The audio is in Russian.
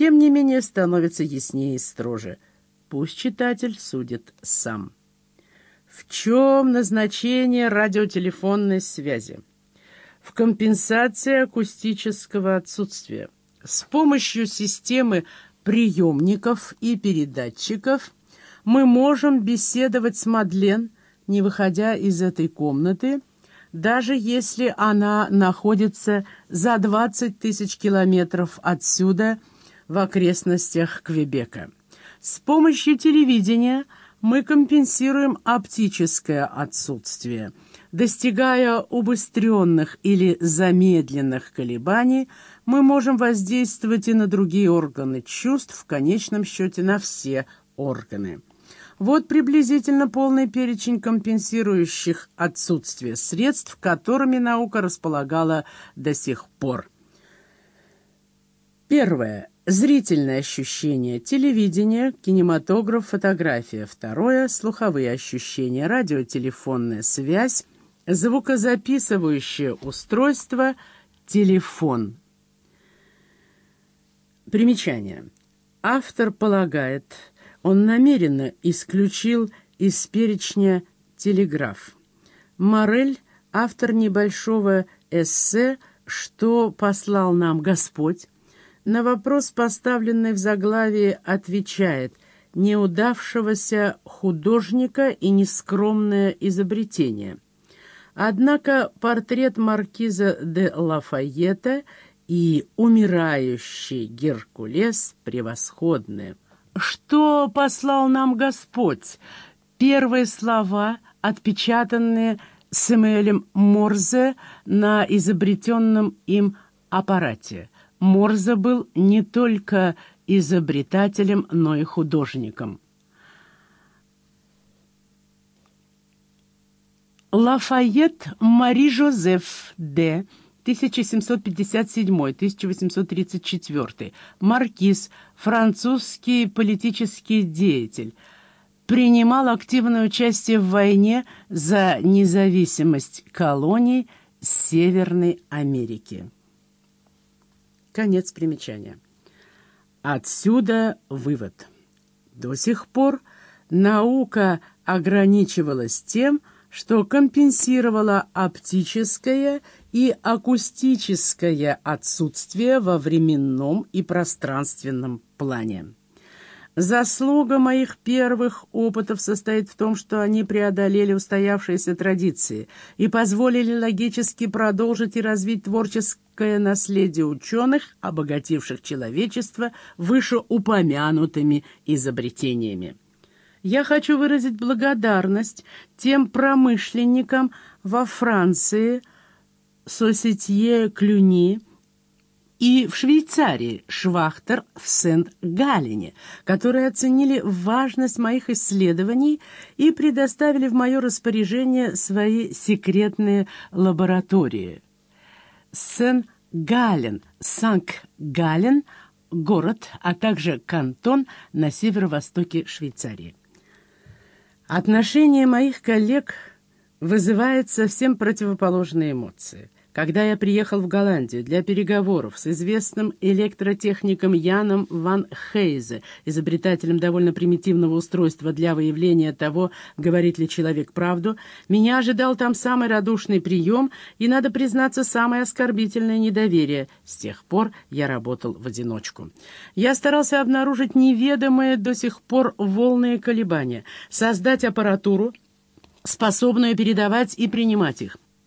тем не менее становится яснее и строже. Пусть читатель судит сам. В чем назначение радиотелефонной связи? В компенсации акустического отсутствия. С помощью системы приемников и передатчиков мы можем беседовать с Мадлен, не выходя из этой комнаты, даже если она находится за 20 тысяч километров отсюда, в окрестностях Квебека. С помощью телевидения мы компенсируем оптическое отсутствие. Достигая убыстренных или замедленных колебаний, мы можем воздействовать и на другие органы чувств, в конечном счете на все органы. Вот приблизительно полный перечень компенсирующих отсутствие средств, которыми наука располагала до сих пор. Первое. Зрительное ощущение. Телевидение, кинематограф, фотография. Второе. Слуховые ощущения. Радиотелефонная связь. Звукозаписывающее устройство. Телефон. Примечание. Автор полагает, он намеренно исключил из перечня телеграф. Морель, автор небольшого эссе «Что послал нам Господь», на вопрос, поставленный в заглавии, отвечает «неудавшегося художника и нескромное изобретение». Однако портрет маркиза де Лафайета и умирающий Геркулес превосходны. Что послал нам Господь? Первые слова, отпечатанные Сэмюэлем Морзе на изобретенном им аппарате. Морзе был не только изобретателем, но и художником. Лафайет Мари Жозеф де 1757-1834, маркиз, французский политический деятель, принимал активное участие в войне за независимость колоний Северной Америки. Конец примечания. Отсюда вывод. До сих пор наука ограничивалась тем, что компенсировала оптическое и акустическое отсутствие во временном и пространственном плане. Заслуга моих первых опытов состоит в том, что они преодолели устоявшиеся традиции и позволили логически продолжить и развить творческое наследие ученых, обогативших человечество вышеупомянутыми изобретениями. Я хочу выразить благодарность тем промышленникам во Франции, Сосетье Клюни, и в Швейцарии Швахтер в Сент-Галлене, которые оценили важность моих исследований и предоставили в мое распоряжение свои секретные лаборатории. Сен-Галлен, Санк-Галлен – город, а также кантон на северо-востоке Швейцарии. Отношение моих коллег вызывает совсем противоположные эмоции – когда я приехал в Голландию для переговоров с известным электротехником Яном Ван Хейзе, изобретателем довольно примитивного устройства для выявления того, говорит ли человек правду, меня ожидал там самый радушный прием и, надо признаться, самое оскорбительное недоверие. С тех пор я работал в одиночку. Я старался обнаружить неведомые до сих пор волны колебания, создать аппаратуру, способную передавать и принимать их.